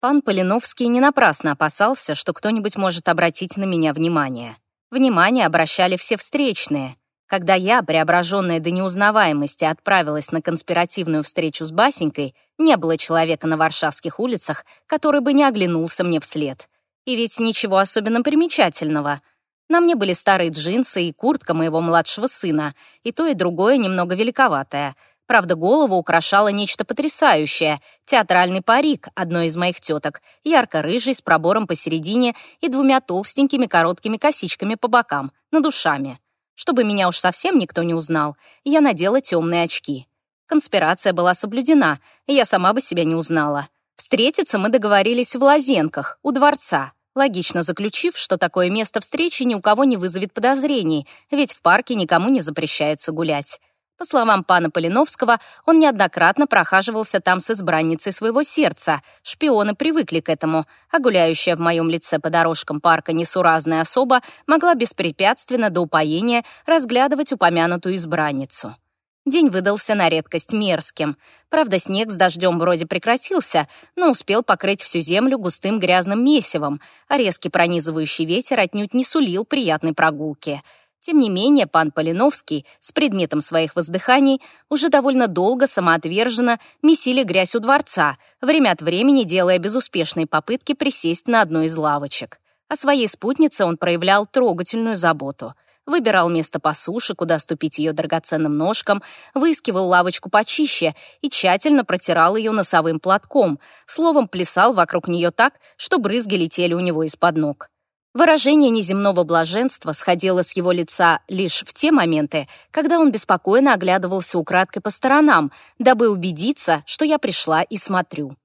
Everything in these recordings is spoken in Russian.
Пан Полиновский не напрасно опасался, что кто-нибудь может обратить на меня внимание. Внимание обращали все встречные. Когда я, преображенная до неузнаваемости, отправилась на конспиративную встречу с Басенькой, не было человека на варшавских улицах, который бы не оглянулся мне вслед. И ведь ничего особенно примечательного. На мне были старые джинсы и куртка моего младшего сына, и то и другое немного великоватое — Правда, голову украшало нечто потрясающее — театральный парик одной из моих теток, ярко-рыжий, с пробором посередине и двумя толстенькими короткими косичками по бокам, над ушами. Чтобы меня уж совсем никто не узнал, я надела темные очки. Конспирация была соблюдена, и я сама бы себя не узнала. Встретиться мы договорились в Лазенках, у дворца, логично заключив, что такое место встречи ни у кого не вызовет подозрений, ведь в парке никому не запрещается гулять. По словам пана Полиновского, он неоднократно прохаживался там с избранницей своего сердца. Шпионы привыкли к этому, а гуляющая в моем лице по дорожкам парка несуразная особа могла беспрепятственно до упоения разглядывать упомянутую избранницу. День выдался на редкость мерзким. Правда, снег с дождем вроде прекратился, но успел покрыть всю землю густым грязным месивом, а резкий пронизывающий ветер отнюдь не сулил приятной прогулки — тем не менее, пан Полиновский с предметом своих воздыханий уже довольно долго самоотверженно месили грязь у дворца, время от времени делая безуспешные попытки присесть на одну из лавочек. О своей спутнице он проявлял трогательную заботу. Выбирал место по суше, куда ступить ее драгоценным ножкам, выискивал лавочку почище и тщательно протирал ее носовым платком, словом, плясал вокруг нее так, что брызги летели у него из-под ног. Выражение неземного блаженства сходило с его лица лишь в те моменты, когда он беспокойно оглядывался украдкой по сторонам, дабы убедиться, что я пришла и смотрю.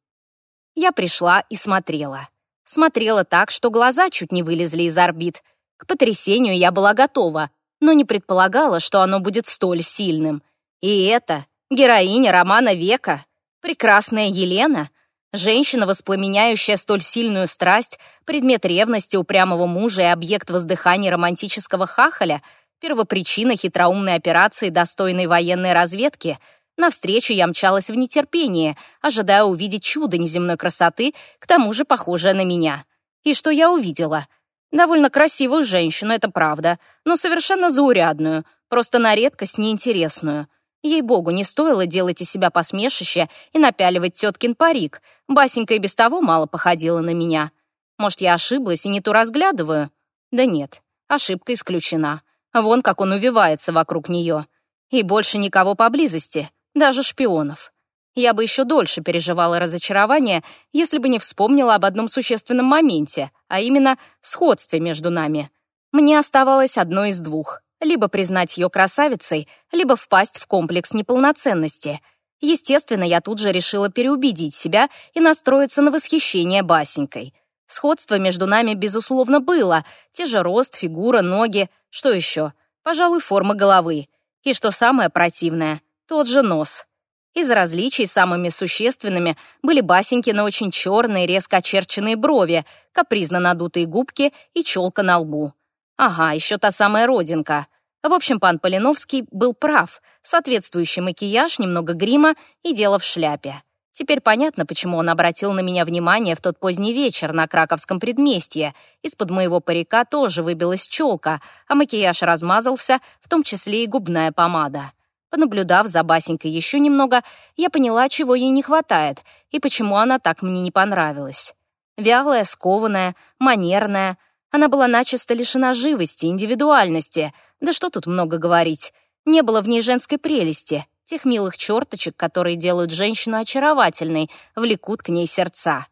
Я пришла и смотрела. Смотрела так, что глаза чуть не вылезли из орбит. К потрясению я была готова, но не предполагала, что оно будет столь сильным. И это героиня романа «Века», прекрасная Елена — Женщина, воспламеняющая столь сильную страсть, предмет ревности упрямого мужа и объект воздыхания романтического хахаля, первопричина хитроумной операции достойной военной разведки. Навстречу я мчалась в нетерпении, ожидая увидеть чудо неземной красоты, к тому же похожее на меня. И что я увидела? Довольно красивую женщину, это правда, но совершенно заурядную, просто на редкость неинтересную — Ей-богу, не стоило делать из себя посмешище и напяливать теткин парик. Басенька и без того мало походила на меня. Может, я ошиблась и не ту разглядываю? Да нет, ошибка исключена. Вон как он увивается вокруг нее. И больше никого поблизости, даже шпионов. Я бы еще дольше переживала разочарование, если бы не вспомнила об одном существенном моменте, а именно сходстве между нами. Мне оставалось одно из двух либо признать ее красавицей, либо впасть в комплекс неполноценности. Естественно, я тут же решила переубедить себя и настроиться на восхищение Басенькой. Сходство между нами, безусловно, было. Те же рост, фигура, ноги. Что еще? Пожалуй, форма головы. И что самое противное, тот же нос. Из различий самыми существенными были Басенькины очень черные, резко очерченные брови, капризно надутые губки и челка на лбу. Ага, еще та самая родинка. В общем, пан Полиновский был прав. Соответствующий макияж, немного грима и дело в шляпе. Теперь понятно, почему он обратил на меня внимание в тот поздний вечер на Краковском предместье. Из-под моего парика тоже выбилась челка, а макияж размазался, в том числе и губная помада. Понаблюдав за Басенькой еще немного, я поняла, чего ей не хватает и почему она так мне не понравилась. Вялая, скованная, манерная — она была начисто лишена живости, индивидуальности. Да что тут много говорить. Не было в ней женской прелести, тех милых черточек, которые делают женщину очаровательной, влекут к ней сердца.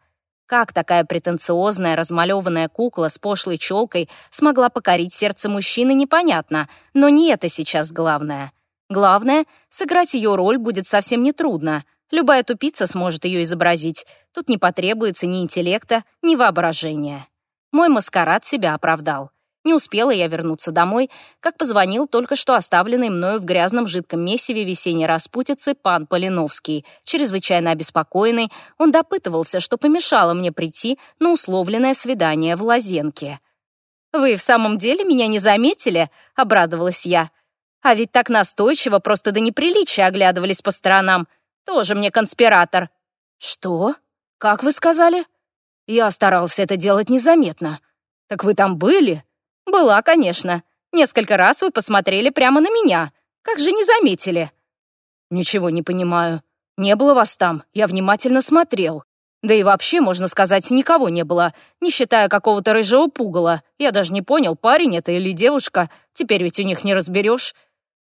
Как такая претенциозная, размалеванная кукла с пошлой челкой смогла покорить сердце мужчины, непонятно. Но не это сейчас главное. Главное, сыграть ее роль будет совсем нетрудно. Любая тупица сможет ее изобразить. Тут не потребуется ни интеллекта, ни воображения. Мой маскарад себя оправдал. Не успела я вернуться домой, как позвонил только что оставленный мною в грязном жидком месиве весенней распутицы пан Полиновский. Чрезвычайно обеспокоенный, он допытывался, что помешало мне прийти на условленное свидание в Лазенке. «Вы в самом деле меня не заметили?» — обрадовалась я. «А ведь так настойчиво, просто до неприличия оглядывались по сторонам. Тоже мне конспиратор». «Что? Как вы сказали?» Я старался это делать незаметно. Так вы там были? Была, конечно. Несколько раз вы посмотрели прямо на меня. Как же не заметили? Ничего не понимаю. Не было вас там. Я внимательно смотрел. Да и вообще, можно сказать, никого не было, не считая какого-то рыжего пугала. Я даже не понял, парень это или девушка. Теперь ведь у них не разберешь.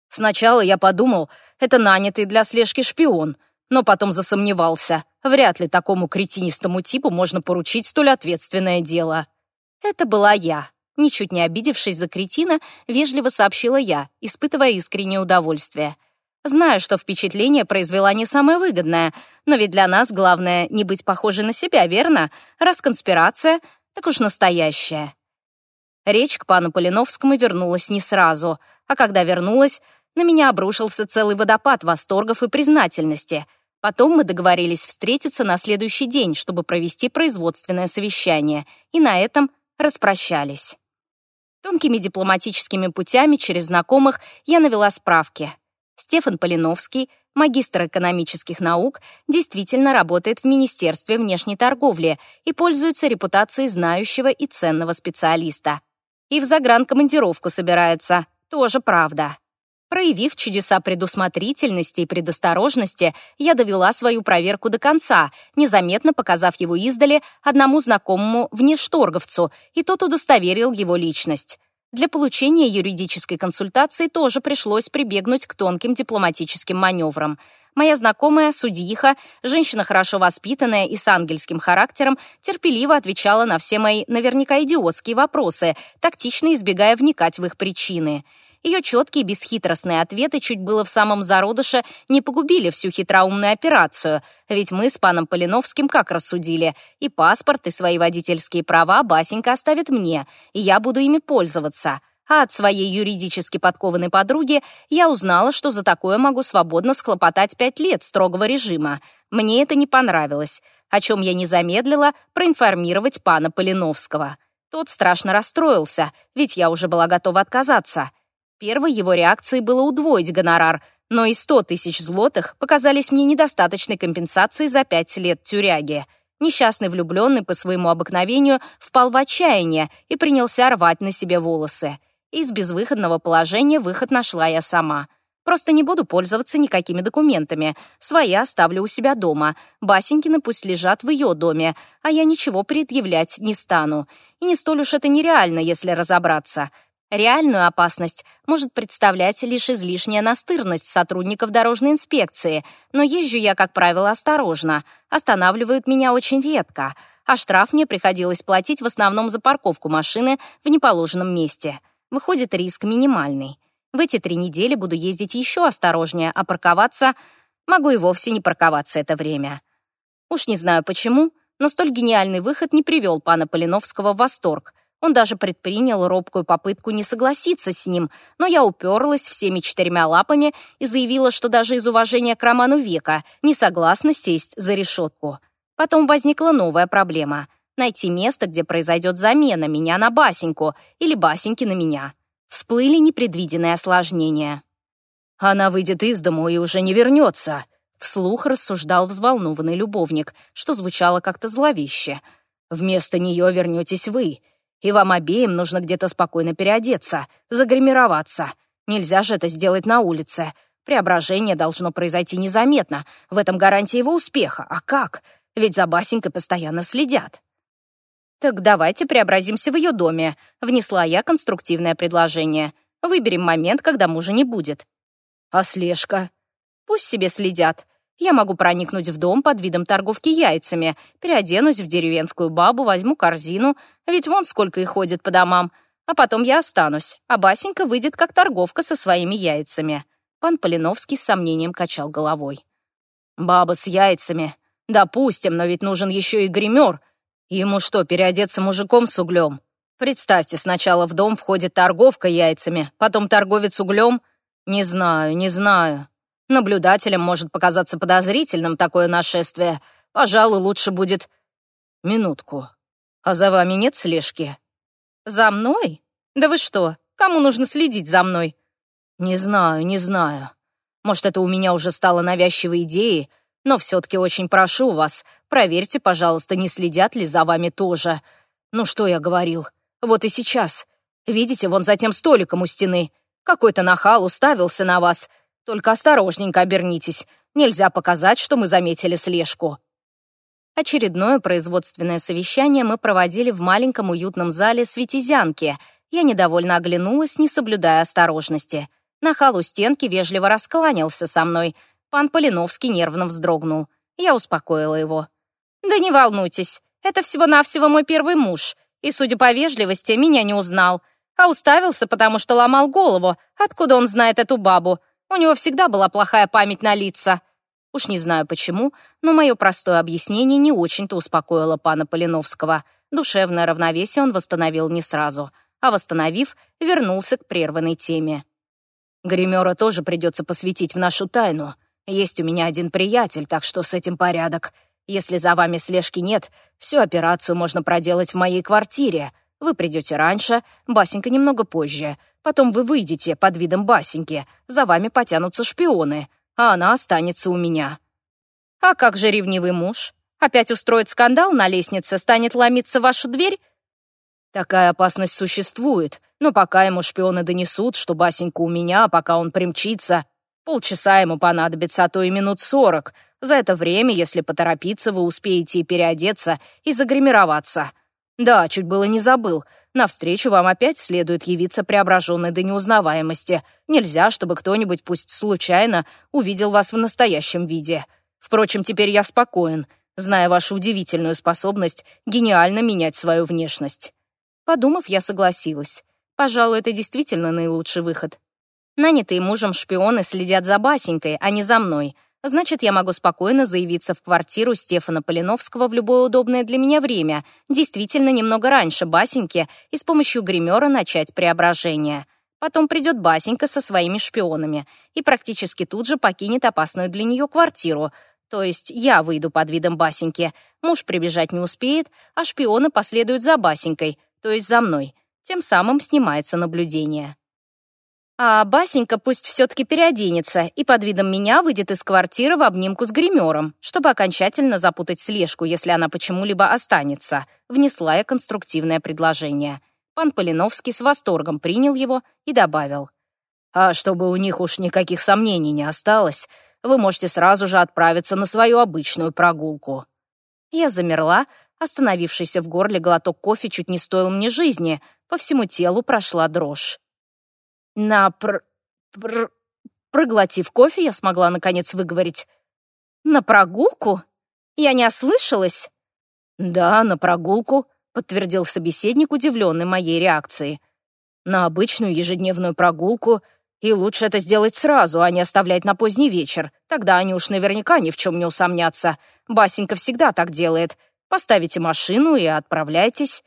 Сначала я подумал, это нанятый для слежки шпион но потом засомневался. Вряд ли такому кретинистому типу можно поручить столь ответственное дело. Это была я. Ничуть не обидевшись за кретина, вежливо сообщила я, испытывая искреннее удовольствие. Знаю, что впечатление произвела не самое выгодное, но ведь для нас главное не быть похожей на себя, верно? Раз конспирация, так уж настоящая. Речь к пану Полиновскому вернулась не сразу, а когда вернулась, на меня обрушился целый водопад восторгов и признательности. Потом мы договорились встретиться на следующий день, чтобы провести производственное совещание, и на этом распрощались. Тонкими дипломатическими путями через знакомых я навела справки. Стефан Полиновский, магистр экономических наук, действительно работает в Министерстве внешней торговли и пользуется репутацией знающего и ценного специалиста. И в загранкомандировку собирается, тоже правда. Проявив чудеса предусмотрительности и предосторожности, я довела свою проверку до конца, незаметно показав его издали одному знакомому внешторговцу, и тот удостоверил его личность. Для получения юридической консультации тоже пришлось прибегнуть к тонким дипломатическим маневрам. Моя знакомая, судьиха, женщина хорошо воспитанная и с ангельским характером, терпеливо отвечала на все мои наверняка идиотские вопросы, тактично избегая вникать в их причины. Ее четкие бесхитростные ответы чуть было в самом зародыше не погубили всю хитроумную операцию, ведь мы с паном Полиновским как рассудили, и паспорт, и свои водительские права Басенька оставит мне, и я буду ими пользоваться. А от своей юридически подкованной подруги я узнала, что за такое могу свободно схлопотать пять лет строгого режима. Мне это не понравилось, о чем я не замедлила проинформировать пана Полиновского. Тот страшно расстроился, ведь я уже была готова отказаться. Первой его реакцией было удвоить гонорар, но и 100 тысяч злотых показались мне недостаточной компенсацией за пять лет тюряги. Несчастный влюбленный по своему обыкновению впал в отчаяние и принялся рвать на себе волосы. Из безвыходного положения выход нашла я сама. Просто не буду пользоваться никакими документами. Свои оставлю у себя дома. Басенькины пусть лежат в ее доме, а я ничего предъявлять не стану. И не столь уж это нереально, если разобраться. Реальную опасность может представлять лишь излишняя настырность сотрудников дорожной инспекции, но езжу я, как правило, осторожно, останавливают меня очень редко, а штраф мне приходилось платить в основном за парковку машины в неположенном месте. Выходит, риск минимальный. В эти три недели буду ездить еще осторожнее, а парковаться могу и вовсе не парковаться это время. Уж не знаю почему, но столь гениальный выход не привел пана Полиновского в восторг — он даже предпринял робкую попытку не согласиться с ним, но я уперлась всеми четырьмя лапами и заявила, что даже из уважения к роману века не согласна сесть за решетку. Потом возникла новая проблема — найти место, где произойдет замена меня на Басеньку или Басеньки на меня. Всплыли непредвиденные осложнения. «Она выйдет из дому и уже не вернется», — вслух рассуждал взволнованный любовник, что звучало как-то зловеще. «Вместо нее вернетесь вы, и вам обеим нужно где-то спокойно переодеться, загримироваться. Нельзя же это сделать на улице. Преображение должно произойти незаметно. В этом гарантия его успеха. А как? Ведь за Басенькой постоянно следят. «Так давайте преобразимся в ее доме», — внесла я конструктивное предложение. «Выберем момент, когда мужа не будет». «А слежка?» «Пусть себе следят. Я могу проникнуть в дом под видом торговки яйцами, переоденусь в деревенскую бабу, возьму корзину, ведь вон сколько их ходит по домам. А потом я останусь, а Басенька выйдет как торговка со своими яйцами». Пан Полиновский с сомнением качал головой. «Баба с яйцами. Допустим, но ведь нужен еще и гример. Ему что, переодеться мужиком с углем? Представьте, сначала в дом входит торговка яйцами, потом торговец углем. Не знаю, не знаю». Наблюдателям может показаться подозрительным такое нашествие. Пожалуй, лучше будет... Минутку. А за вами нет слежки? За мной? Да вы что, кому нужно следить за мной? Не знаю, не знаю. Может, это у меня уже стало навязчивой идеей, но все-таки очень прошу вас, проверьте, пожалуйста, не следят ли за вами тоже. Ну что я говорил? Вот и сейчас. Видите, вон за тем столиком у стены. Какой-то нахал уставился на вас — только осторожненько обернитесь. Нельзя показать, что мы заметили слежку». Очередное производственное совещание мы проводили в маленьком уютном зале «Светизянки». Я недовольно оглянулась, не соблюдая осторожности. На халу стенки вежливо раскланялся со мной. Пан Полиновский нервно вздрогнул. Я успокоила его. «Да не волнуйтесь, это всего-навсего мой первый муж, и, судя по вежливости, меня не узнал, а уставился, потому что ломал голову, откуда он знает эту бабу. У него всегда была плохая память на лица. Уж не знаю почему, но мое простое объяснение не очень-то успокоило пана Полиновского. Душевное равновесие он восстановил не сразу, а восстановив, вернулся к прерванной теме. «Гримера тоже придется посвятить в нашу тайну. Есть у меня один приятель, так что с этим порядок. Если за вами слежки нет, всю операцию можно проделать в моей квартире. Вы придете раньше, Басенька немного позже. Потом вы выйдете под видом басеньки, за вами потянутся шпионы, а она останется у меня. А как же ревнивый муж? Опять устроит скандал на лестнице, станет ломиться в вашу дверь? Такая опасность существует, но пока ему шпионы донесут, что басенька у меня, а пока он примчится, полчаса ему понадобится, а то и минут сорок. За это время, если поторопиться, вы успеете и переодеться, и загримироваться. Да, чуть было не забыл. Навстречу вам опять следует явиться преображенной до неузнаваемости. Нельзя, чтобы кто-нибудь, пусть случайно, увидел вас в настоящем виде. Впрочем, теперь я спокоен, зная вашу удивительную способность гениально менять свою внешность. Подумав, я согласилась. Пожалуй, это действительно наилучший выход. Нанятые мужем шпионы следят за Басенькой, а не за мной. Значит, я могу спокойно заявиться в квартиру Стефана Полиновского в любое удобное для меня время, действительно немного раньше Басеньки, и с помощью гримера начать преображение. Потом придет Басенька со своими шпионами и практически тут же покинет опасную для нее квартиру. То есть я выйду под видом Басеньки, муж прибежать не успеет, а шпионы последуют за Басенькой, то есть за мной. Тем самым снимается наблюдение. А Басенька пусть все-таки переоденется и под видом меня выйдет из квартиры в обнимку с гримером, чтобы окончательно запутать слежку, если она почему-либо останется», — внесла я конструктивное предложение. Пан Полиновский с восторгом принял его и добавил. «А чтобы у них уж никаких сомнений не осталось, вы можете сразу же отправиться на свою обычную прогулку». Я замерла, остановившийся в горле глоток кофе чуть не стоил мне жизни, по всему телу прошла дрожь. На пр... пр... Проглотив кофе, я смогла наконец выговорить. «На прогулку? Я не ослышалась?» «Да, на прогулку», — подтвердил собеседник, удивленный моей реакцией. «На обычную ежедневную прогулку, и лучше это сделать сразу, а не оставлять на поздний вечер. Тогда они уж наверняка ни в чем не усомнятся. Басенька всегда так делает. Поставите машину и отправляйтесь».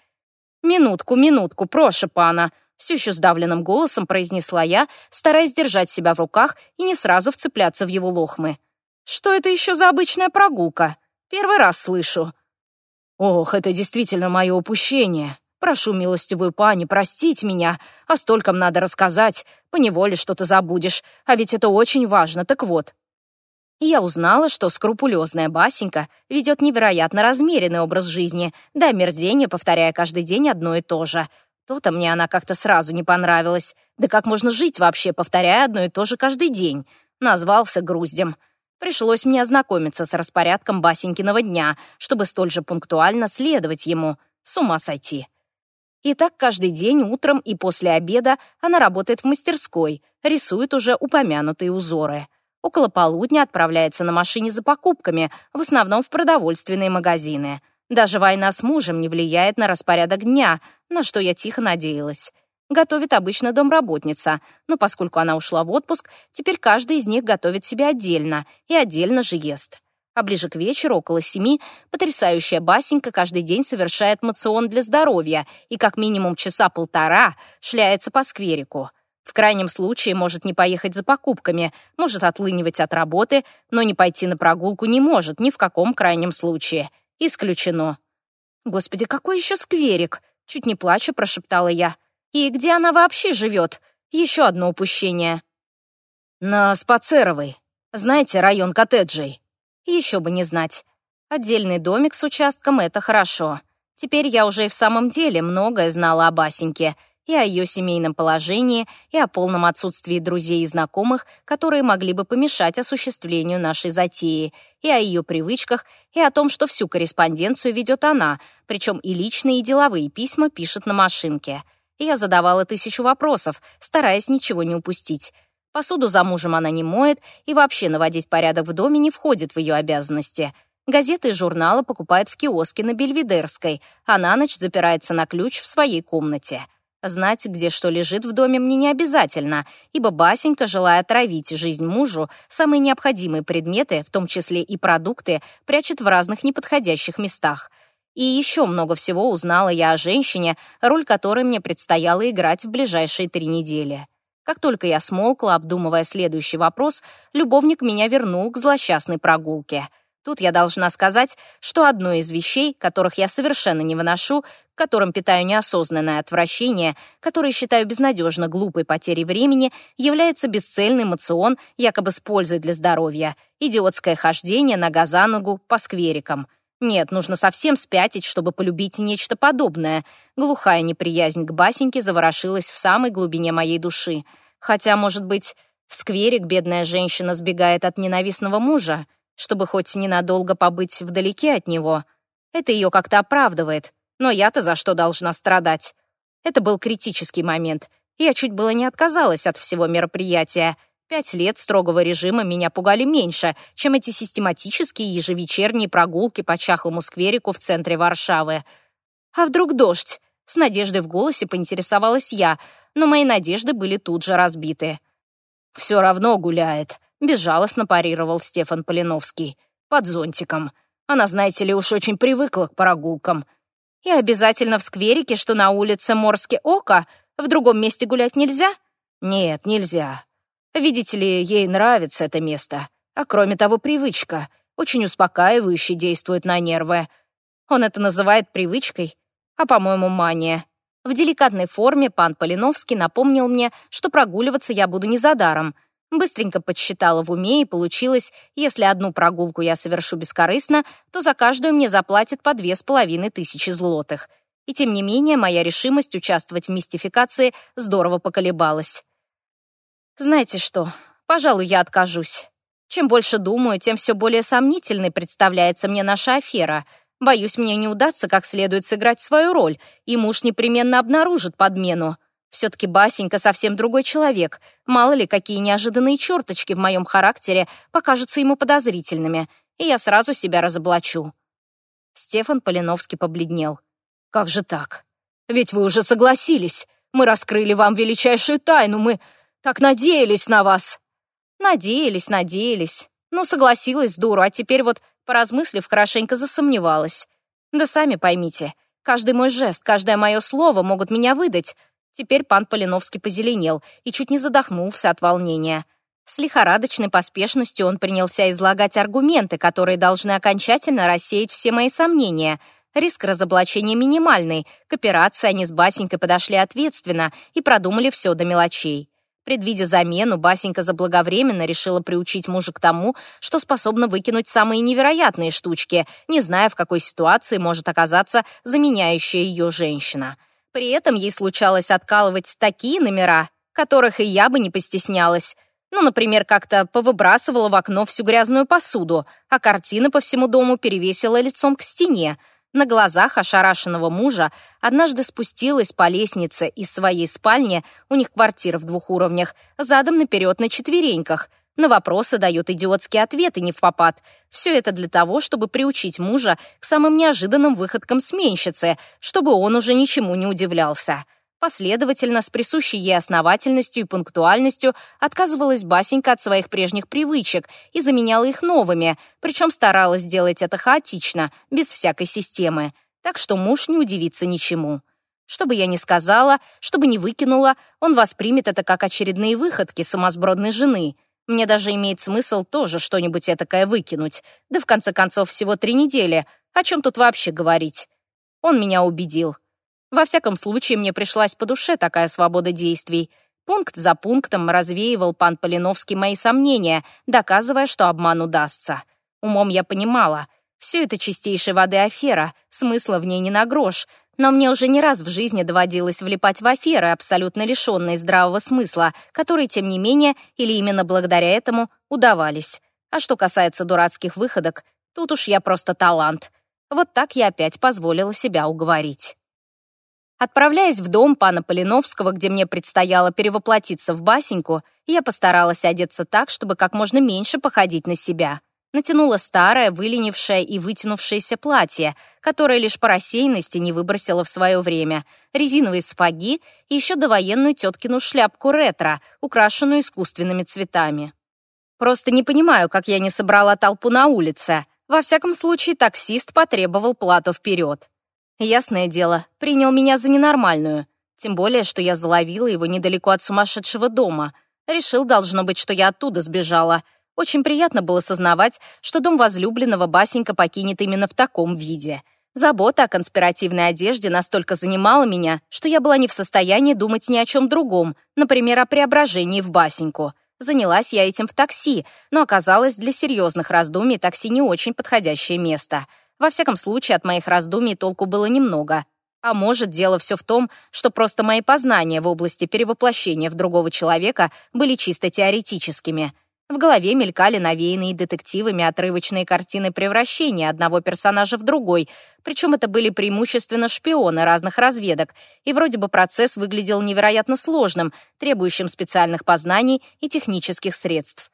«Минутку, минутку, прошу пана», все еще сдавленным голосом произнесла я, стараясь держать себя в руках и не сразу вцепляться в его лохмы. «Что это еще за обычная прогулка? Первый раз слышу». «Ох, это действительно мое упущение. Прошу милостивую пани простить меня, а стольком надо рассказать, поневоле что-то забудешь, а ведь это очень важно, так вот». И я узнала, что скрупулезная Басенька ведет невероятно размеренный образ жизни, до мерзения повторяя каждый день одно и то же — что-то мне она как-то сразу не понравилась. Да как можно жить вообще, повторяя одно и то же каждый день? Назвался груздем. Пришлось мне ознакомиться с распорядком Басенькиного дня, чтобы столь же пунктуально следовать ему. С ума сойти. И так каждый день утром и после обеда она работает в мастерской, рисует уже упомянутые узоры. Около полудня отправляется на машине за покупками, в основном в продовольственные магазины. Даже война с мужем не влияет на распорядок дня — на что я тихо надеялась. Готовит обычно домработница, но поскольку она ушла в отпуск, теперь каждый из них готовит себе отдельно и отдельно же ест. А ближе к вечеру, около семи, потрясающая Басенька каждый день совершает мацион для здоровья и как минимум часа полтора шляется по скверику. В крайнем случае может не поехать за покупками, может отлынивать от работы, но не пойти на прогулку не может ни в каком крайнем случае. Исключено. Господи, какой еще скверик? Чуть не плача прошептала я. «И где она вообще живет? Еще одно упущение». «На Спацеровой. Знаете район коттеджей?» «Еще бы не знать. Отдельный домик с участком — это хорошо. Теперь я уже и в самом деле многое знала о Басеньке — и о ее семейном положении, и о полном отсутствии друзей и знакомых, которые могли бы помешать осуществлению нашей затеи, и о ее привычках, и о том, что всю корреспонденцию ведет она, причем и личные, и деловые письма пишет на машинке. Я задавала тысячу вопросов, стараясь ничего не упустить. Посуду за мужем она не моет, и вообще наводить порядок в доме не входит в ее обязанности. Газеты и журналы покупает в киоске на Бельведерской, а на ночь запирается на ключ в своей комнате. Знать, где что лежит в доме, мне не обязательно, ибо Басенька, желая отравить жизнь мужу, самые необходимые предметы, в том числе и продукты, прячет в разных неподходящих местах. И еще много всего узнала я о женщине, роль которой мне предстояло играть в ближайшие три недели. Как только я смолкла, обдумывая следующий вопрос, любовник меня вернул к злосчастной прогулке — Тут я должна сказать, что одно из вещей, которых я совершенно не выношу, к которым питаю неосознанное отвращение, которое считаю безнадежно глупой потерей времени, является бесцельный мацион, якобы с пользой для здоровья, идиотское хождение нога за ногу по скверикам. Нет, нужно совсем спятить, чтобы полюбить нечто подобное. Глухая неприязнь к Басеньке заворошилась в самой глубине моей души. Хотя, может быть, в скверик бедная женщина сбегает от ненавистного мужа — чтобы хоть ненадолго побыть вдалеке от него. Это ее как-то оправдывает. Но я-то за что должна страдать? Это был критический момент. Я чуть было не отказалась от всего мероприятия. Пять лет строгого режима меня пугали меньше, чем эти систематические ежевечерние прогулки по чахлому скверику в центре Варшавы. А вдруг дождь? С надеждой в голосе поинтересовалась я, но мои надежды были тут же разбиты. «Все равно гуляет», — безжалостно парировал Стефан Полиновский. «Под зонтиком. Она, знаете ли, уж очень привыкла к прогулкам. И обязательно в скверике, что на улице Морске Ока, в другом месте гулять нельзя?» «Нет, нельзя. Видите ли, ей нравится это место. А кроме того, привычка. Очень успокаивающе действует на нервы. Он это называет привычкой, а, по-моему, мания. В деликатной форме пан Полиновский напомнил мне, что прогуливаться я буду не за даром. Быстренько подсчитала в уме и получилось, если одну прогулку я совершу бескорыстно, то за каждую мне заплатят по две с половиной тысячи злотых. И тем не менее моя решимость участвовать в мистификации здорово поколебалась. Знаете что, пожалуй, я откажусь. Чем больше думаю, тем все более сомнительной представляется мне наша афера — Боюсь, мне не удастся как следует сыграть свою роль, и муж непременно обнаружит подмену. Все-таки Басенька совсем другой человек. Мало ли, какие неожиданные черточки в моем характере покажутся ему подозрительными, и я сразу себя разоблачу». Стефан Полиновский побледнел. «Как же так? Ведь вы уже согласились. Мы раскрыли вам величайшую тайну. Мы так надеялись на вас». «Надеялись, надеялись. Ну, согласилась, дура, а теперь вот Поразмыслив, хорошенько засомневалась. «Да сами поймите, каждый мой жест, каждое мое слово могут меня выдать». Теперь пан Полиновский позеленел и чуть не задохнулся от волнения. С лихорадочной поспешностью он принялся излагать аргументы, которые должны окончательно рассеять все мои сомнения. Риск разоблачения минимальный, к операции они с Басенькой подошли ответственно и продумали все до мелочей. Предвидя замену, Басенька заблаговременно решила приучить мужа к тому, что способна выкинуть самые невероятные штучки, не зная, в какой ситуации может оказаться заменяющая ее женщина. При этом ей случалось откалывать такие номера, которых и я бы не постеснялась. Ну, например, как-то повыбрасывала в окно всю грязную посуду, а картины по всему дому перевесила лицом к стене — на глазах ошарашенного мужа однажды спустилась по лестнице из своей спальни, у них квартира в двух уровнях, задом наперед на четвереньках. На вопросы дает идиотские ответы не в попад. Все это для того, чтобы приучить мужа к самым неожиданным выходкам сменщицы, чтобы он уже ничему не удивлялся. Последовательно, с присущей ей основательностью и пунктуальностью, отказывалась Басенька от своих прежних привычек и заменяла их новыми, причем старалась делать это хаотично, без всякой системы. Так что муж не удивится ничему. Что бы я ни сказала, что бы ни выкинула, он воспримет это как очередные выходки сумасбродной жены. Мне даже имеет смысл тоже что-нибудь этакое выкинуть. Да в конце концов всего три недели. О чем тут вообще говорить? Он меня убедил. Во всяком случае, мне пришлась по душе такая свобода действий. Пункт за пунктом развеивал пан Полиновский мои сомнения, доказывая, что обман удастся. Умом я понимала. Все это чистейшей воды афера, смысла в ней не на грош. Но мне уже не раз в жизни доводилось влипать в аферы, абсолютно лишенные здравого смысла, которые, тем не менее, или именно благодаря этому, удавались. А что касается дурацких выходок, тут уж я просто талант. Вот так я опять позволила себя уговорить. Отправляясь в дом пана Полиновского, где мне предстояло перевоплотиться в басеньку, я постаралась одеться так, чтобы как можно меньше походить на себя. Натянула старое, выленившее и вытянувшееся платье, которое лишь по рассеянности не выбросила в свое время, резиновые спаги и еще довоенную теткину шляпку ретро, украшенную искусственными цветами. Просто не понимаю, как я не собрала толпу на улице. Во всяком случае, таксист потребовал плату вперед. Ясное дело, принял меня за ненормальную. Тем более, что я заловила его недалеко от сумасшедшего дома. Решил, должно быть, что я оттуда сбежала. Очень приятно было сознавать, что дом возлюбленного Басенька покинет именно в таком виде. Забота о конспиративной одежде настолько занимала меня, что я была не в состоянии думать ни о чем другом, например, о преображении в Басеньку. Занялась я этим в такси, но оказалось, для серьезных раздумий такси не очень подходящее место — во всяком случае, от моих раздумий толку было немного. А может, дело все в том, что просто мои познания в области перевоплощения в другого человека были чисто теоретическими. В голове мелькали навеянные детективами отрывочные картины превращения одного персонажа в другой, причем это были преимущественно шпионы разных разведок, и вроде бы процесс выглядел невероятно сложным, требующим специальных познаний и технических средств.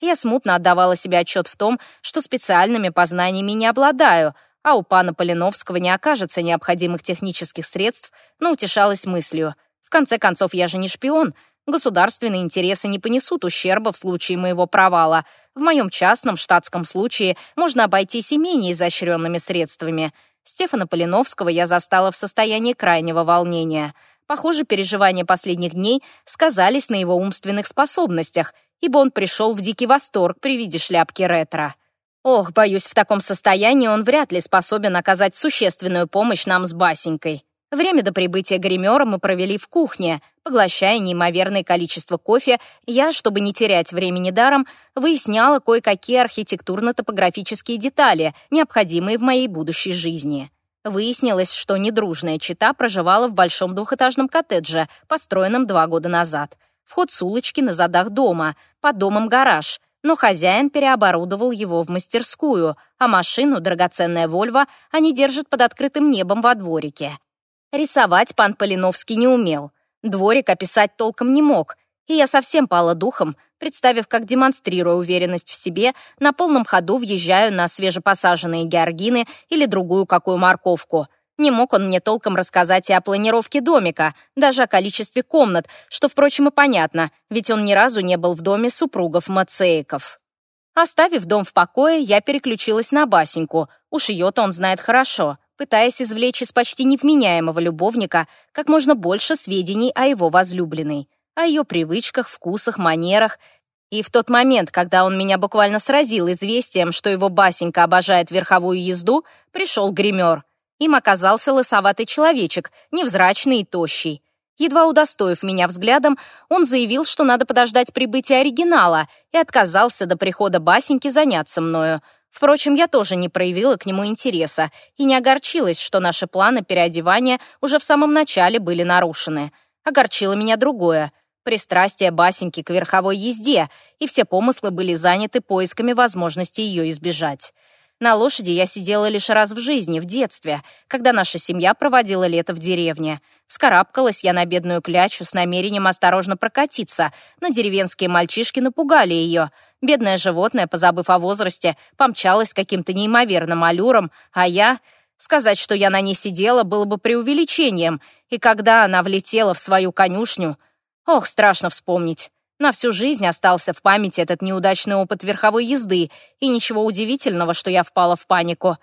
Я смутно отдавала себе отчет в том, что специальными познаниями не обладаю, а у пана Полиновского не окажется необходимых технических средств, но утешалась мыслью. В конце концов, я же не шпион. Государственные интересы не понесут ущерба в случае моего провала. В моем частном штатском случае можно обойтись и менее изощренными средствами. Стефана Полиновского я застала в состоянии крайнего волнения. Похоже, переживания последних дней сказались на его умственных способностях — ибо он пришел в дикий восторг при виде шляпки ретро. Ох, боюсь, в таком состоянии он вряд ли способен оказать существенную помощь нам с Басенькой. Время до прибытия гримера мы провели в кухне, поглощая неимоверное количество кофе, я, чтобы не терять времени даром, выясняла кое-какие архитектурно-топографические детали, необходимые в моей будущей жизни. Выяснилось, что недружная чита проживала в большом двухэтажном коттедже, построенном два года назад — Вход с улочки на задах дома, под домом гараж. Но хозяин переоборудовал его в мастерскую, а машину, драгоценная Вольво, они держат под открытым небом во дворике. Рисовать пан Полиновский не умел. Дворик описать толком не мог, и я совсем пала духом, представив, как, демонстрируя уверенность в себе, на полном ходу въезжаю на свежепосаженные георгины или другую какую морковку — не мог он мне толком рассказать и о планировке домика, даже о количестве комнат, что, впрочем, и понятно, ведь он ни разу не был в доме супругов Мацеиков. Оставив дом в покое, я переключилась на Басеньку. Уж ее-то он знает хорошо, пытаясь извлечь из почти невменяемого любовника как можно больше сведений о его возлюбленной, о ее привычках, вкусах, манерах и в тот момент, когда он меня буквально сразил известием, что его басенька обожает верховую езду, пришел гример. Им оказался лысоватый человечек, невзрачный и тощий. Едва удостоив меня взглядом, он заявил, что надо подождать прибытия оригинала и отказался до прихода Басеньки заняться мною. Впрочем, я тоже не проявила к нему интереса и не огорчилась, что наши планы переодевания уже в самом начале были нарушены. Огорчило меня другое — пристрастие Басеньки к верховой езде, и все помыслы были заняты поисками возможности ее избежать. На лошади я сидела лишь раз в жизни, в детстве, когда наша семья проводила лето в деревне. Вскарабкалась я на бедную клячу с намерением осторожно прокатиться, но деревенские мальчишки напугали ее. Бедное животное, позабыв о возрасте, помчалось каким-то неимоверным аллюром, а я... Сказать, что я на ней сидела, было бы преувеличением, и когда она влетела в свою конюшню... Ох, страшно вспомнить. На всю жизнь остался в памяти этот неудачный опыт верховой езды, и ничего удивительного, что я впала в панику.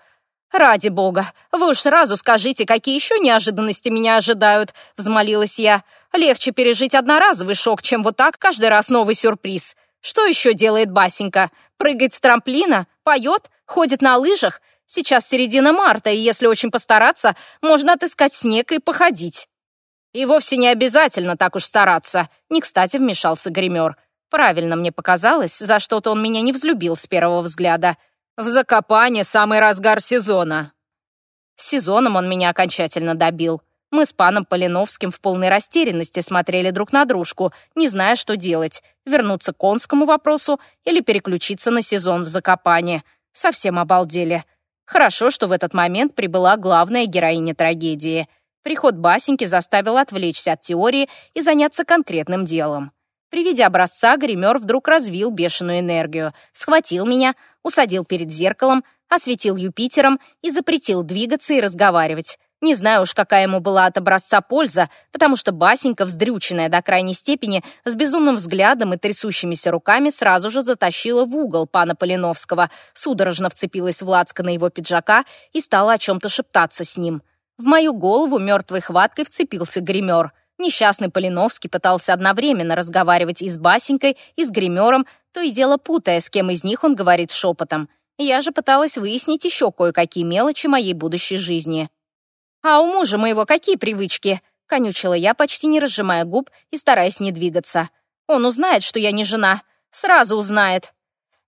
«Ради бога, вы уж сразу скажите, какие еще неожиданности меня ожидают», — взмолилась я. «Легче пережить одноразовый шок, чем вот так каждый раз новый сюрприз. Что еще делает Басенька? Прыгает с трамплина? Поет? Ходит на лыжах? Сейчас середина марта, и если очень постараться, можно отыскать снег и походить». И вовсе не обязательно так уж стараться. Не кстати вмешался гример. Правильно мне показалось, за что-то он меня не взлюбил с первого взгляда. В Закопане самый разгар сезона. Сезоном он меня окончательно добил. Мы с паном Полиновским в полной растерянности смотрели друг на дружку, не зная, что делать — вернуться к конскому вопросу или переключиться на сезон в Закопане. Совсем обалдели. Хорошо, что в этот момент прибыла главная героиня трагедии — Приход Басеньки заставил отвлечься от теории и заняться конкретным делом. При виде образца гример вдруг развил бешеную энергию, схватил меня, усадил перед зеркалом, осветил Юпитером и запретил двигаться и разговаривать. Не знаю уж, какая ему была от образца польза, потому что Басенька, вздрюченная до крайней степени, с безумным взглядом и трясущимися руками сразу же затащила в угол пана Полиновского, судорожно вцепилась в лацко на его пиджака и стала о чем-то шептаться с ним. В мою голову мертвой хваткой вцепился гример. Несчастный Полиновский пытался одновременно разговаривать и с Басенькой, и с гримером, то и дело путая, с кем из них он говорит шепотом. Я же пыталась выяснить еще кое-какие мелочи моей будущей жизни. «А у мужа моего какие привычки?» — конючила я, почти не разжимая губ и стараясь не двигаться. «Он узнает, что я не жена. Сразу узнает».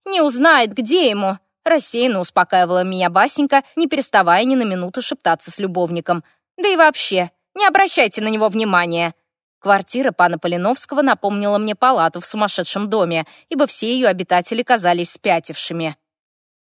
«Не узнает, где ему?» рассеянно ну, успокаивала меня Басенька, не переставая ни на минуту шептаться с любовником. «Да и вообще, не обращайте на него внимания!» Квартира пана Полиновского напомнила мне палату в сумасшедшем доме, ибо все ее обитатели казались спятившими.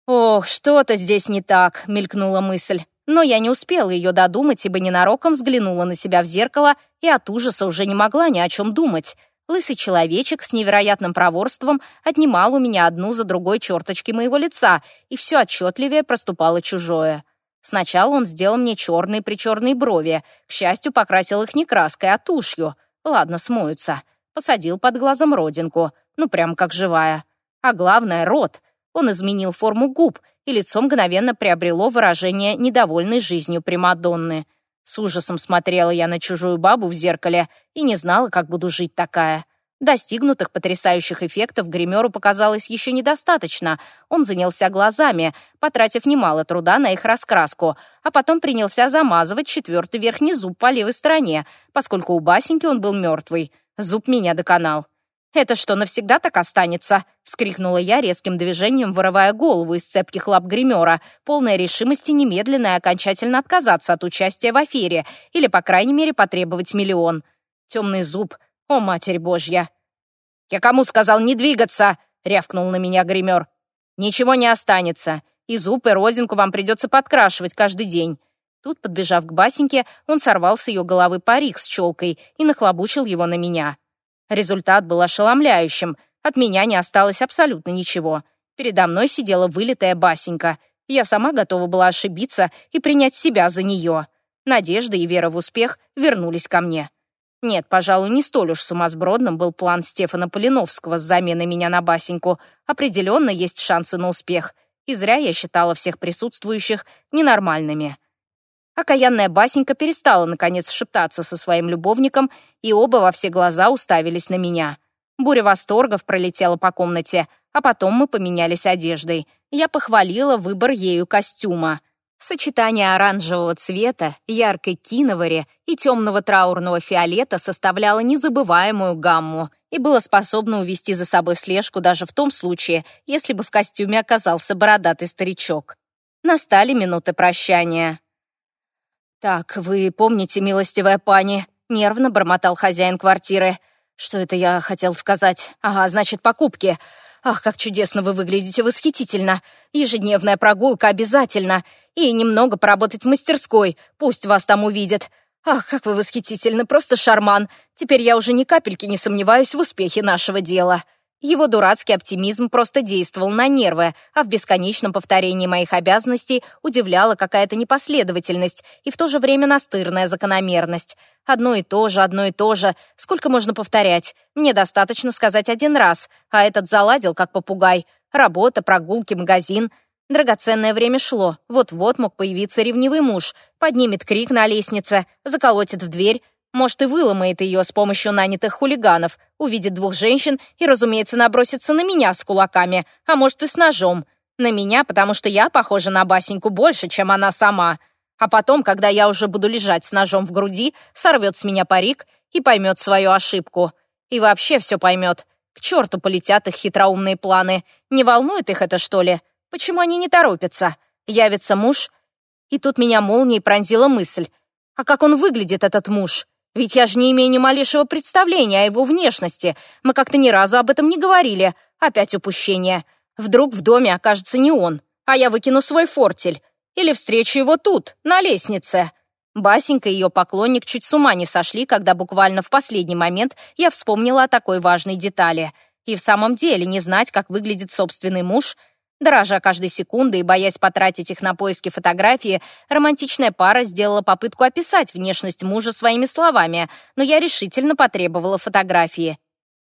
«Ох, что-то здесь не так», — мелькнула мысль. Но я не успела ее додумать, ибо ненароком взглянула на себя в зеркало и от ужаса уже не могла ни о чем думать. Лысый человечек с невероятным проворством отнимал у меня одну за другой черточки моего лица, и все отчетливее проступало чужое. Сначала он сделал мне черные-причерные брови, к счастью, покрасил их не краской, а тушью. Ладно, смоются. Посадил под глазом родинку, ну прям как живая. А главное — рот. Он изменил форму губ, и лицо мгновенно приобрело выражение недовольной жизнью Примадонны — с ужасом смотрела я на чужую бабу в зеркале и не знала, как буду жить такая. Достигнутых потрясающих эффектов гримеру показалось еще недостаточно. Он занялся глазами, потратив немало труда на их раскраску, а потом принялся замазывать четвертый верхний зуб по левой стороне, поскольку у Басеньки он был мертвый. Зуб меня доконал. «Это что, навсегда так останется?» — вскрикнула я резким движением, вырывая голову из цепких лап гримера, полная решимости немедленно и окончательно отказаться от участия в афере или, по крайней мере, потребовать миллион. Темный зуб. О, Матерь Божья! «Я кому сказал не двигаться?» — рявкнул на меня гример. «Ничего не останется. И зуб, и родинку вам придется подкрашивать каждый день». Тут, подбежав к Басеньке, он сорвал с ее головы парик с челкой и нахлобучил его на меня. Результат был ошеломляющим. От меня не осталось абсолютно ничего. Передо мной сидела вылитая басенька. Я сама готова была ошибиться и принять себя за нее. Надежда и вера в успех вернулись ко мне. Нет, пожалуй, не столь уж сумасбродным был план Стефана Полиновского с заменой меня на басеньку. Определенно есть шансы на успех. И зря я считала всех присутствующих ненормальными. Окаянная басенька перестала, наконец, шептаться со своим любовником, и оба во все глаза уставились на меня. Буря восторгов пролетела по комнате, а потом мы поменялись одеждой. Я похвалила выбор ею костюма. Сочетание оранжевого цвета, яркой киновари и темного траурного фиолета составляло незабываемую гамму и было способно увести за собой слежку даже в том случае, если бы в костюме оказался бородатый старичок. Настали минуты прощания. «Так, вы помните, милостивая пани», — нервно бормотал хозяин квартиры. «Что это я хотел сказать? Ага, значит, покупки. Ах, как чудесно вы выглядите, восхитительно. Ежедневная прогулка обязательно. И немного поработать в мастерской, пусть вас там увидят. Ах, как вы восхитительны, просто шарман. Теперь я уже ни капельки не сомневаюсь в успехе нашего дела». Его дурацкий оптимизм просто действовал на нервы, а в бесконечном повторении моих обязанностей удивляла какая-то непоследовательность и в то же время настырная закономерность. Одно и то же, одно и то же. Сколько можно повторять? Мне достаточно сказать один раз, а этот заладил, как попугай. Работа, прогулки, магазин. Драгоценное время шло. Вот-вот мог появиться ревнивый муж. Поднимет крик на лестнице, заколотит в дверь, может, и выломает ее с помощью нанятых хулиганов, увидит двух женщин и, разумеется, набросится на меня с кулаками, а может, и с ножом. На меня, потому что я похожа на Басеньку больше, чем она сама. А потом, когда я уже буду лежать с ножом в груди, сорвет с меня парик и поймет свою ошибку. И вообще все поймет. К черту полетят их хитроумные планы. Не волнует их это, что ли? Почему они не торопятся? Явится муж. И тут меня молнией пронзила мысль. А как он выглядит, этот муж? Ведь я же не имею ни малейшего представления о его внешности. Мы как-то ни разу об этом не говорили. Опять упущение. Вдруг в доме окажется не он, а я выкину свой фортель. Или встречу его тут, на лестнице. Басенька и ее поклонник чуть с ума не сошли, когда буквально в последний момент я вспомнила о такой важной детали. И в самом деле не знать, как выглядит собственный муж — Дорожа каждой и боясь потратить их на поиски фотографии, романтичная пара сделала попытку описать внешность мужа своими словами, но я решительно потребовала фотографии.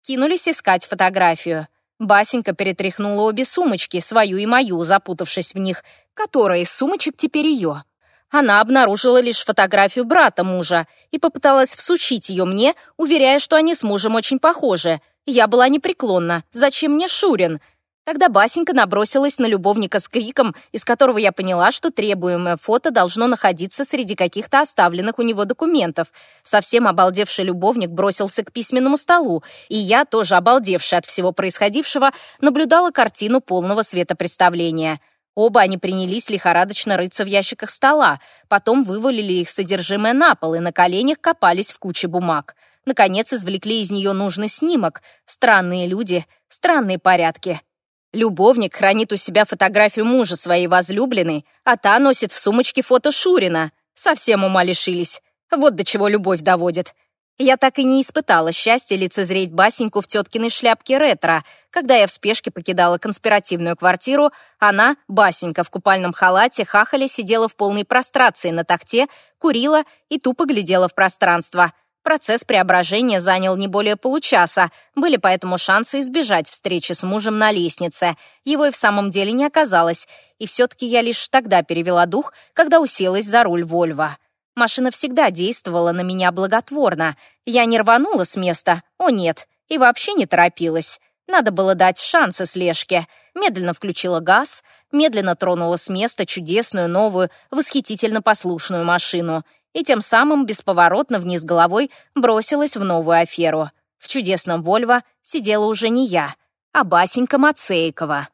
Кинулись искать фотографию. Басенька перетряхнула обе сумочки, свою и мою, запутавшись в них, которая из сумочек теперь ее. Она обнаружила лишь фотографию брата мужа и попыталась всучить ее мне, уверяя, что они с мужем очень похожи. Я была непреклонна. «Зачем мне Шурин?» Тогда Басенька набросилась на любовника с криком, из которого я поняла, что требуемое фото должно находиться среди каких-то оставленных у него документов. Совсем обалдевший любовник бросился к письменному столу, и я, тоже обалдевшая от всего происходившего, наблюдала картину полного светопредставления. Оба они принялись лихорадочно рыться в ящиках стола, потом вывалили их содержимое на пол и на коленях копались в куче бумаг. Наконец извлекли из нее нужный снимок. Странные люди, странные порядки. Любовник хранит у себя фотографию мужа своей возлюбленной, а та носит в сумочке фото Шурина. Совсем ума лишились. Вот до чего любовь доводит. Я так и не испытала счастья лицезреть Басеньку в теткиной шляпке ретро. Когда я в спешке покидала конспиративную квартиру, она, Басенька, в купальном халате хахали сидела в полной прострации на такте, курила и тупо глядела в пространство. Процесс преображения занял не более получаса, были поэтому шансы избежать встречи с мужем на лестнице. Его и в самом деле не оказалось, и все-таки я лишь тогда перевела дух, когда уселась за руль Вольво. Машина всегда действовала на меня благотворно. Я не рванула с места, о нет, и вообще не торопилась. Надо было дать шансы слежке. Медленно включила газ, медленно тронула с места чудесную, новую, восхитительно послушную машину — и тем самым бесповоротно вниз головой бросилась в новую аферу. В чудесном Вольво сидела уже не я, а Басенька Мацеикова.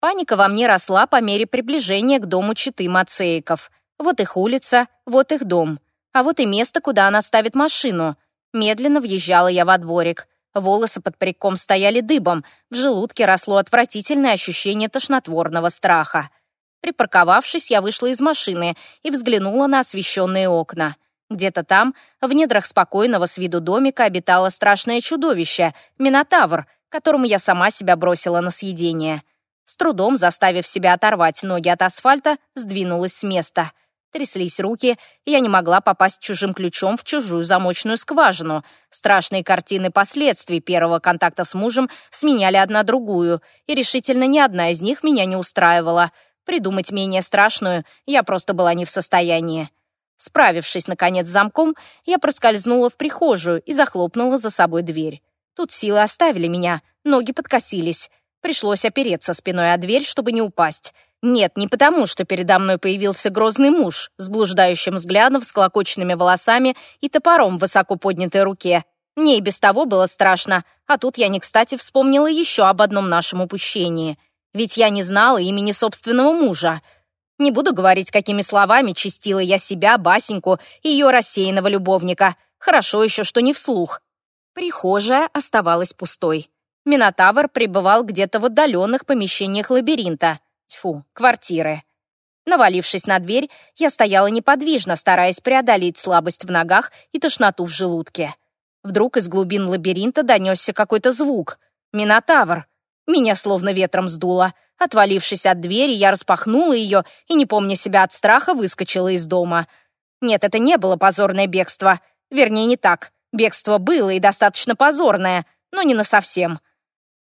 Паника во мне росла по мере приближения к дому Читы Мацеиков. Вот их улица, вот их дом. А вот и место, куда она ставит машину. Медленно въезжала я во дворик. Волосы под париком стояли дыбом, в желудке росло отвратительное ощущение тошнотворного страха. Припарковавшись, я вышла из машины и взглянула на освещенные окна. Где-то там, в недрах спокойного с виду домика, обитало страшное чудовище — Минотавр, которому я сама себя бросила на съедение. С трудом заставив себя оторвать ноги от асфальта, сдвинулась с места. Тряслись руки, и я не могла попасть чужим ключом в чужую замочную скважину. Страшные картины последствий первого контакта с мужем сменяли одна другую, и решительно ни одна из них меня не устраивала — Придумать менее страшную я просто была не в состоянии. Справившись, наконец, с замком, я проскользнула в прихожую и захлопнула за собой дверь. Тут силы оставили меня, ноги подкосились. Пришлось опереться спиной о дверь, чтобы не упасть. Нет, не потому, что передо мной появился грозный муж с блуждающим взглядом, с клокоченными волосами и топором в высоко поднятой руке. Мне и без того было страшно, а тут я не кстати вспомнила еще об одном нашем упущении — ведь я не знала имени собственного мужа. Не буду говорить, какими словами чистила я себя, Басеньку и ее рассеянного любовника. Хорошо еще, что не вслух. Прихожая оставалась пустой. Минотавр пребывал где-то в отдаленных помещениях лабиринта. Тьфу, квартиры. Навалившись на дверь, я стояла неподвижно, стараясь преодолеть слабость в ногах и тошноту в желудке. Вдруг из глубин лабиринта донесся какой-то звук. Минотавр. Меня словно ветром сдуло. Отвалившись от двери, я распахнула ее и, не помня себя от страха, выскочила из дома. Нет, это не было позорное бегство. Вернее, не так. Бегство было и достаточно позорное, но не на совсем.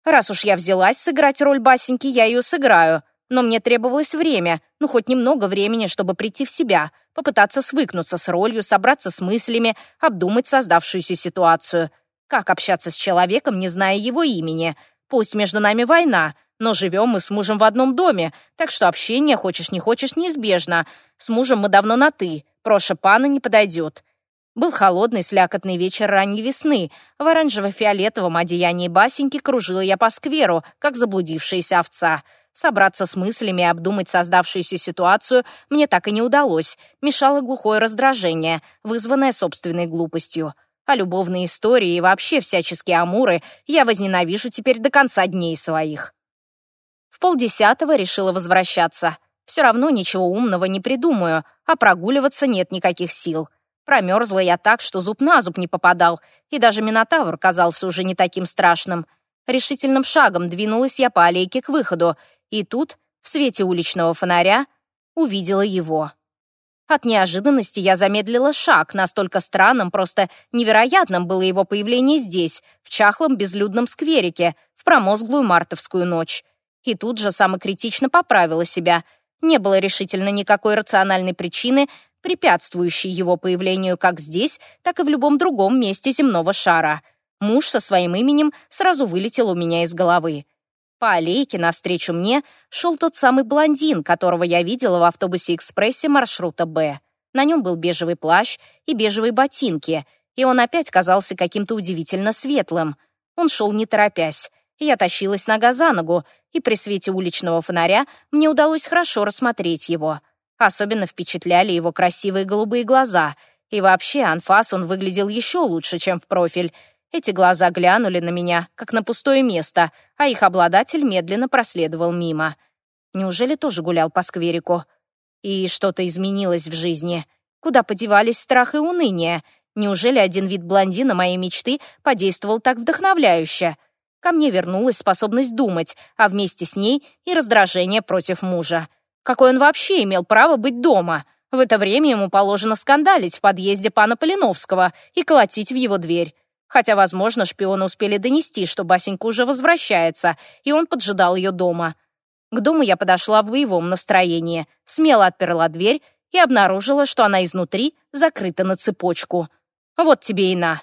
Раз уж я взялась сыграть роль Басеньки, я ее сыграю. Но мне требовалось время, ну хоть немного времени, чтобы прийти в себя, попытаться свыкнуться с ролью, собраться с мыслями, обдумать создавшуюся ситуацию. Как общаться с человеком, не зная его имени — Пусть между нами война, но живем мы с мужем в одном доме, так что общение, хочешь не хочешь, неизбежно. С мужем мы давно на «ты», Проша пана не подойдет. Был холодный, слякотный вечер ранней весны. В оранжево-фиолетовом одеянии басеньки кружила я по скверу, как заблудившаяся овца. Собраться с мыслями и обдумать создавшуюся ситуацию мне так и не удалось. Мешало глухое раздражение, вызванное собственной глупостью а любовные истории и вообще всяческие амуры я возненавижу теперь до конца дней своих. В полдесятого решила возвращаться. Все равно ничего умного не придумаю, а прогуливаться нет никаких сил. Промерзла я так, что зуб на зуб не попадал, и даже Минотавр казался уже не таким страшным. Решительным шагом двинулась я по аллейке к выходу, и тут, в свете уличного фонаря, увидела его. От неожиданности я замедлила шаг, настолько странным, просто невероятным было его появление здесь, в чахлом безлюдном скверике, в промозглую мартовскую ночь. И тут же самокритично поправила себя. Не было решительно никакой рациональной причины, препятствующей его появлению как здесь, так и в любом другом месте земного шара. Муж со своим именем сразу вылетел у меня из головы. По аллейке навстречу мне шел тот самый блондин, которого я видела в автобусе-экспрессе маршрута «Б». На нем был бежевый плащ и бежевые ботинки, и он опять казался каким-то удивительно светлым. Он шел не торопясь. Я тащилась нога за ногу, и при свете уличного фонаря мне удалось хорошо рассмотреть его. Особенно впечатляли его красивые голубые глаза. И вообще, анфас он выглядел еще лучше, чем в профиль. Эти глаза глянули на меня, как на пустое место, а их обладатель медленно проследовал мимо. Неужели тоже гулял по скверику? И что-то изменилось в жизни. Куда подевались страх и уныние? Неужели один вид блондина моей мечты подействовал так вдохновляюще? Ко мне вернулась способность думать, а вместе с ней и раздражение против мужа. Какой он вообще имел право быть дома? В это время ему положено скандалить в подъезде пана Полиновского и колотить в его дверь. Хотя, возможно, шпионы успели донести, что Басенька уже возвращается, и он поджидал ее дома. К дому я подошла в боевом настроении, смело отперла дверь и обнаружила, что она изнутри закрыта на цепочку. Вот тебе и на.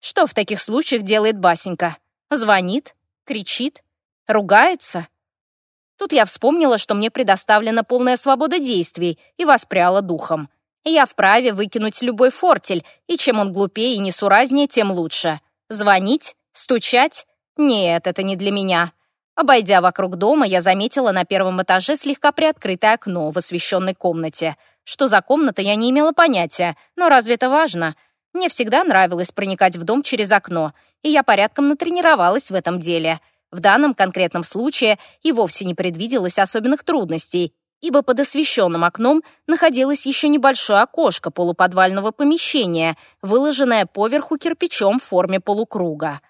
Что в таких случаях делает Басенька? Звонит? Кричит? Ругается? Тут я вспомнила, что мне предоставлена полная свобода действий и воспряла духом. Я вправе выкинуть любой фортель, и чем он глупее и несуразнее, тем лучше. Звонить? Стучать? Нет, это не для меня. Обойдя вокруг дома, я заметила на первом этаже слегка приоткрытое окно в освещенной комнате. Что за комната, я не имела понятия, но разве это важно? Мне всегда нравилось проникать в дом через окно, и я порядком натренировалась в этом деле. В данном конкретном случае и вовсе не предвиделось особенных трудностей, ибо под освещенным окном находилось еще небольшое окошко полуподвального помещения, выложенное поверху кирпичом в форме полукруга.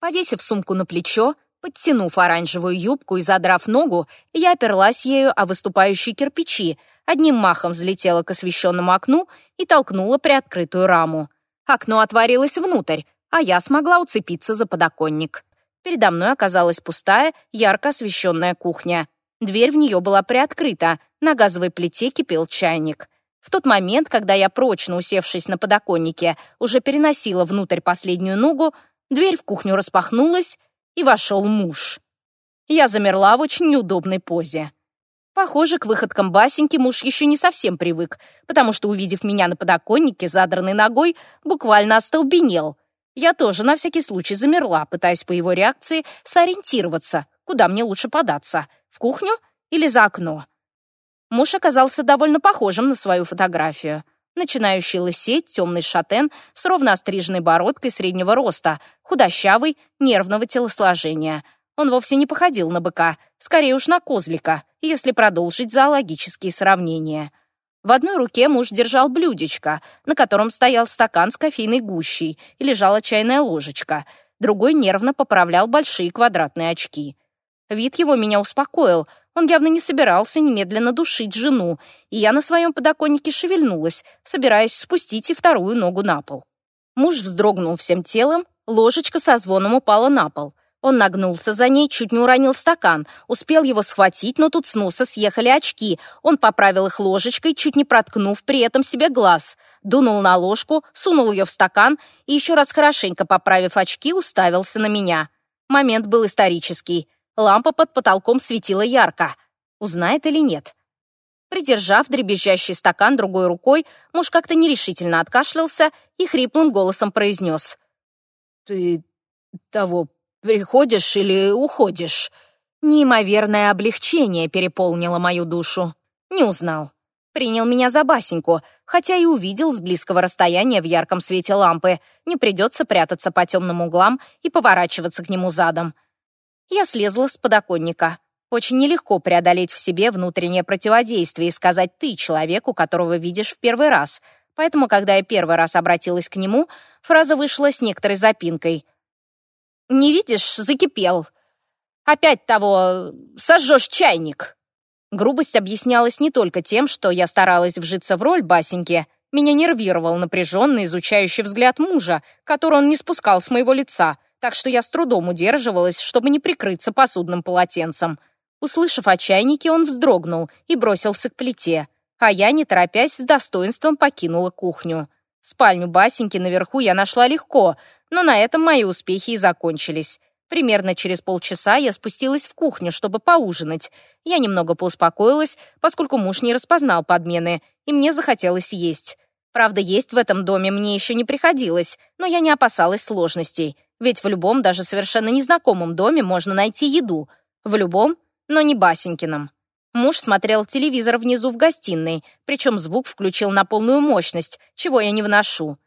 Повесив сумку на плечо, подтянув оранжевую юбку и задрав ногу, я оперлась ею о выступающие кирпичи, одним махом взлетела к освещенному окну и толкнула приоткрытую раму. Окно отворилось внутрь, а я смогла уцепиться за подоконник. Передо мной оказалась пустая, ярко освещенная кухня — Дверь в нее была приоткрыта, на газовой плите кипел чайник. В тот момент, когда я, прочно усевшись на подоконнике, уже переносила внутрь последнюю ногу, дверь в кухню распахнулась, и вошел муж. Я замерла в очень неудобной позе. Похоже, к выходкам Басеньки муж еще не совсем привык, потому что, увидев меня на подоконнике, задранной ногой, буквально остолбенел. Я тоже на всякий случай замерла, пытаясь по его реакции сориентироваться, куда мне лучше податься, в кухню или за окно. Муж оказался довольно похожим на свою фотографию. Начинающий лысеть, темный шатен с ровно остриженной бородкой среднего роста, худощавый, нервного телосложения. Он вовсе не походил на быка, скорее уж на козлика, если продолжить зоологические сравнения. В одной руке муж держал блюдечко, на котором стоял стакан с кофейной гущей и лежала чайная ложечка. Другой нервно поправлял большие квадратные очки. Вид его меня успокоил. Он явно не собирался немедленно душить жену, и я на своем подоконнике шевельнулась, собираясь спустить и вторую ногу на пол. Муж вздрогнул всем телом, ложечка со звоном упала на пол. Он нагнулся за ней, чуть не уронил стакан, успел его схватить, но тут с носа съехали очки. Он поправил их ложечкой, чуть не проткнув при этом себе глаз. Дунул на ложку, сунул ее в стакан и еще раз хорошенько поправив очки, уставился на меня. Момент был исторический. Лампа под потолком светила ярко. Узнает или нет? Придержав дребезжащий стакан другой рукой, муж как-то нерешительно откашлялся и хриплым голосом произнес. «Ты того приходишь или уходишь?» Неимоверное облегчение переполнило мою душу. Не узнал. Принял меня за Басеньку, хотя и увидел с близкого расстояния в ярком свете лампы. Не придется прятаться по темным углам и поворачиваться к нему задом. Я слезла с подоконника. Очень нелегко преодолеть в себе внутреннее противодействие и сказать «ты» человеку, которого видишь в первый раз. Поэтому, когда я первый раз обратилась к нему, фраза вышла с некоторой запинкой. «Не видишь? Закипел. Опять того... сожжешь чайник». Грубость объяснялась не только тем, что я старалась вжиться в роль басеньки. Меня нервировал напряженный, изучающий взгляд мужа, который он не спускал с моего лица — так что я с трудом удерживалась, чтобы не прикрыться посудным полотенцем. Услышав о чайнике, он вздрогнул и бросился к плите, а я, не торопясь, с достоинством покинула кухню. Спальню Басеньки наверху я нашла легко, но на этом мои успехи и закончились. Примерно через полчаса я спустилась в кухню, чтобы поужинать. Я немного поуспокоилась, поскольку муж не распознал подмены, и мне захотелось есть. Правда, есть в этом доме мне еще не приходилось, но я не опасалась сложностей. Ведь в любом, даже совершенно незнакомом доме можно найти еду. В любом, но не Басенькином. Муж смотрел телевизор внизу в гостиной, причем звук включил на полную мощность, чего я не вношу.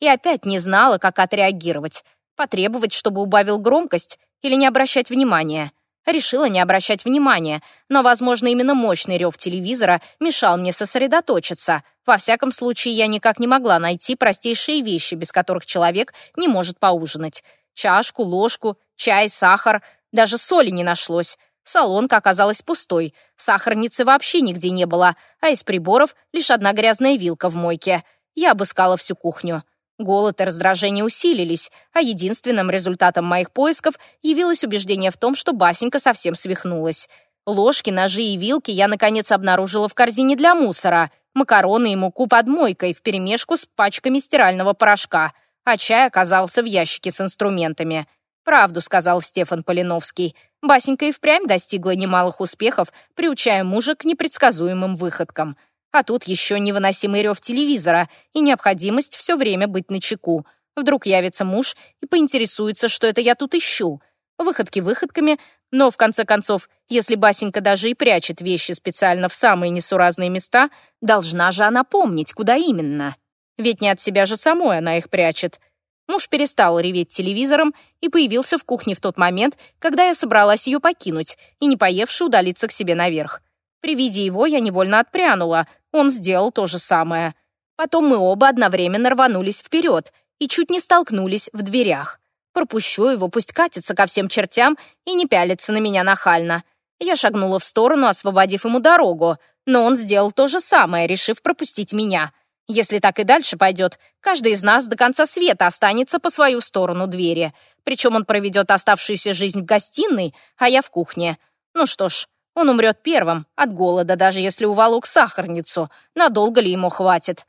И опять не знала, как отреагировать. Потребовать, чтобы убавил громкость или не обращать внимания. Решила не обращать внимания, но, возможно, именно мощный рев телевизора мешал мне сосредоточиться. Во всяком случае, я никак не могла найти простейшие вещи, без которых человек не может поужинать чашку, ложку, чай, сахар. Даже соли не нашлось. Салонка оказалась пустой. Сахарницы вообще нигде не было, а из приборов лишь одна грязная вилка в мойке. Я обыскала всю кухню. Голод и раздражение усилились, а единственным результатом моих поисков явилось убеждение в том, что Басенька совсем свихнулась. Ложки, ножи и вилки я, наконец, обнаружила в корзине для мусора, макароны и муку под мойкой вперемешку с пачками стирального порошка — а чай оказался в ящике с инструментами. «Правду», — сказал Стефан Полиновский. Басенька и впрямь достигла немалых успехов, приучая мужа к непредсказуемым выходкам. А тут еще невыносимый рев телевизора и необходимость все время быть начеку. Вдруг явится муж и поинтересуется, что это я тут ищу. Выходки выходками, но, в конце концов, если Басенька даже и прячет вещи специально в самые несуразные места, должна же она помнить, куда именно. Ведь не от себя же самой она их прячет. Муж перестал реветь телевизором и появился в кухне в тот момент, когда я собралась ее покинуть и, не поевши, удалиться к себе наверх. При виде его я невольно отпрянула, он сделал то же самое. Потом мы оба одновременно рванулись вперед и чуть не столкнулись в дверях. Пропущу его, пусть катится ко всем чертям и не пялится на меня нахально. Я шагнула в сторону, освободив ему дорогу, но он сделал то же самое, решив пропустить меня — если так и дальше пойдет, каждый из нас до конца света останется по свою сторону двери. Причем он проведет оставшуюся жизнь в гостиной, а я в кухне. Ну что ж, он умрет первым, от голода, даже если уволок сахарницу. Надолго ли ему хватит?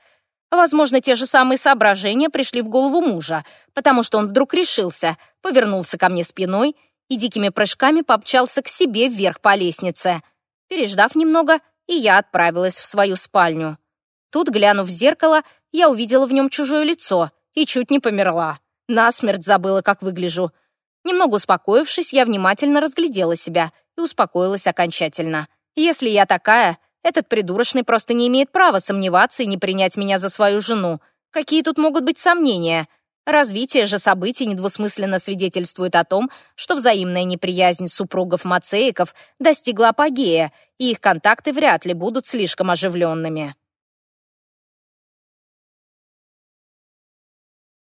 Возможно, те же самые соображения пришли в голову мужа, потому что он вдруг решился, повернулся ко мне спиной и дикими прыжками попчался к себе вверх по лестнице. Переждав немного, и я отправилась в свою спальню. Тут, глянув в зеркало, я увидела в нем чужое лицо и чуть не померла. Насмерть забыла, как выгляжу. Немного успокоившись, я внимательно разглядела себя и успокоилась окончательно. Если я такая, этот придурочный просто не имеет права сомневаться и не принять меня за свою жену. Какие тут могут быть сомнения? Развитие же событий недвусмысленно свидетельствует о том, что взаимная неприязнь супругов Мацеиков достигла апогея, и их контакты вряд ли будут слишком оживленными.